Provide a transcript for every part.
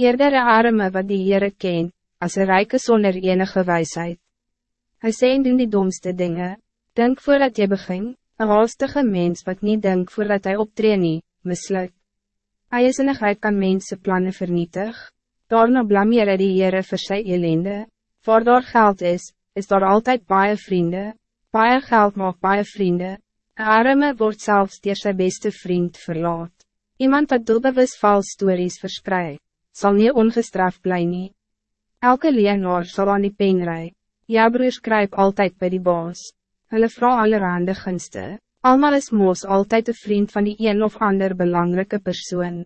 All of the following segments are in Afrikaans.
Eerder een arme wat die Heere ken, als een rijke zonder enige wijsheid. Hij zei en doen die domste dingen. Denk voordat je begint, een haastige mens wat niet denkt voordat hij optreedt niet, mislukt. Hij is een kan mensen plannen vernietig. Daarna blameer hy die Heere vir sy elende. Waar daar geld is, is daar altijd baie vrienden. Baie geld maak baie vrienden. Een arme wordt zelfs dier sy beste vriend verlaat. Iemand wat doelbewus vals stories verspreidt, zal niet ongestraft blij nie. Elke leenaar zal aan die pen rij. Jabroers kruip altijd bij die baas. Hulle vrouw allerhande gunste. Almal is moos altijd een vriend van die een of ander belangrijke persoon.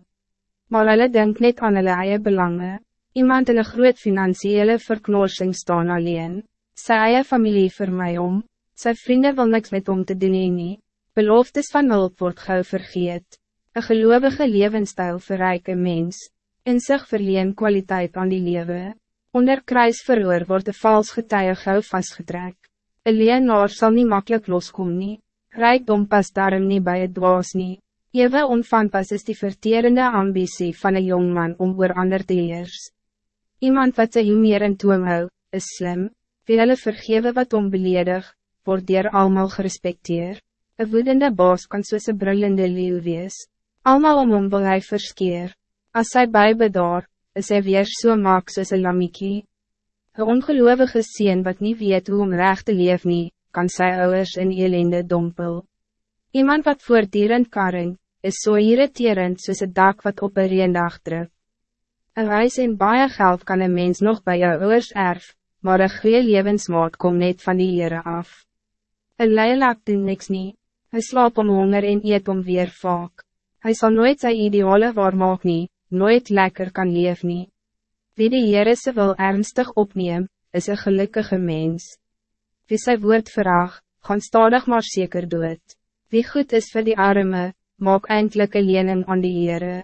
Maar hulle denk net aan hulle eie belangen. Iemand in een groot financiële verknorsing staan alleen. Sy eie familie vir my om. Sy vrienden wil niks met om te doen nie. Beloftes van hulp word gauw vergeet. Een gelovige levensstijl vir rijke mens. In zich verleen kwaliteit aan die leven. Onder kruisverhoor wordt de vals getuie gauw vastgetrek. Een leenaar sal nie makkelijk loskom nie. Rijkdom pas daarom niet bij het dwaas nie. Ewe onvanpas is die verterende ambitie van een jongman om oor ander te heers. Iemand wat sy meer in toom hou, is slim, wie hulle vergewe wat onbeledig, word dier almal gerespekteer. Een woedende baas kan soos een brullende leeuw wees. Almal om hom wil hy verskeer. As sy bijbedaar, is hy weer so maak soos een lamiekie. Een ongeloovige sien wat niet weet hoe om recht te leef nie, kan sy ouders in elende dompel. Iemand wat voortdurend karring, is so irriterend soos een dak wat op een reendag druk. Een huis en baie geld kan een mens nog bij jou ouders erf, maar een goeie levensmaat kom net van die Heere af. Een leilak doen niks nie, hy slaap om honger en eet om weer vaak. Hy zal nooit sy ideale waarmaak nie, nooit lekker kan leef nie. Wie die Heere se wil ernstig opneem, is een gelukkige mens. Wie sy woord verag, gaan stadig maar zeker dood. Wie goed is voor die arme, maak eindelijk een lening aan die Heere.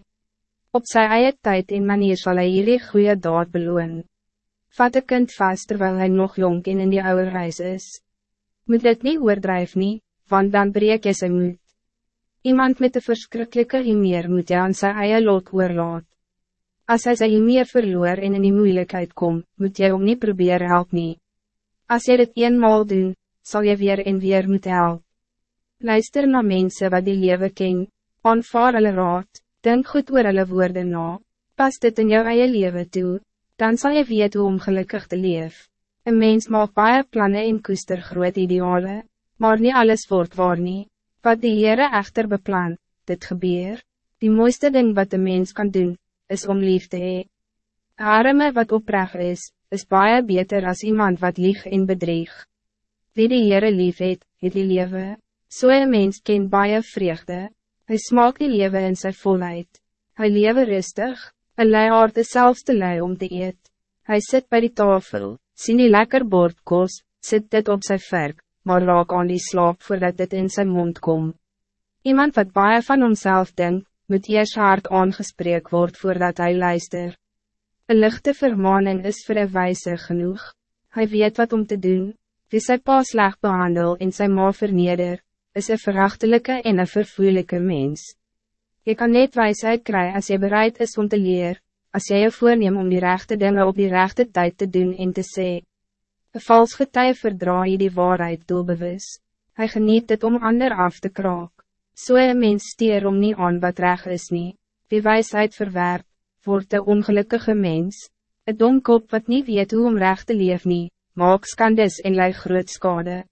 Op sy eie tijd en manier zal hij hierdie goede daad beloon. Vat een kind vast terwijl hij nog jong en in die oude reis is. Moet dit niet oordrijf nie, want dan breek jy sy moed. Iemand met een verschrikkelijke meer moet jy aan sy eie lot oorlaat. As hy sy meer verloor en in die moeilijkheid kom, moet jy om niet proberen help nie. As jy dit eenmaal doen, zal je weer en weer moeten help. Luister naar mensen wat die lewe ken, aanvaar hulle raad, denk goed oor hulle woorde na, pas dit in jou eie lewe toe, dan zal je weten hoe om gelukkig te leven. Een mens maakt baie plannen en koester groot ideale, maar niet alles wordt waar nie. Wat die Heere echter beplan, dit gebeur. Die mooiste ding wat de mens kan doen, is om lief te hee. Arme wat oprecht is, is baie beter als iemand wat lieg en bedreig. Wie die Heere lief het, het die lewe. So een mens ken baie vreugde. Hij smaakt die lewe in zijn volheid. Hij lewe rustig, een leihaard is zelfs te lei om te eet. Hij zit bij die tafel, sien die lekker bordkos, zit dit op zijn verk, maar raak aan die slaap voordat dit in zijn mond komt. Iemand wat baie van homself denkt, moet eers hard aangespreek word voordat hij luister. Een lichte vermaning is voor een wijze genoeg. Hij weet wat om te doen, wie sy pa sleg behandel en sy ma verneder, is een verachtelijke en een vervoerlijke mens. Je kan net wijsheid krijgen als je bereid is om te leren, als jij je voorneemt om die rechte dingen op die rechte tijd te doen en te zeggen. Een vals getuige verdraai je die waarheid doelbewus. Hij geniet het om ander af te kraak. So een mens stier om niet aan wat recht is niet. Wie wijsheid verwerp, wordt de ongelukkige mens. Het domkop wat niet weet hoe om recht te leef niet, maak skandes en lei groot skade.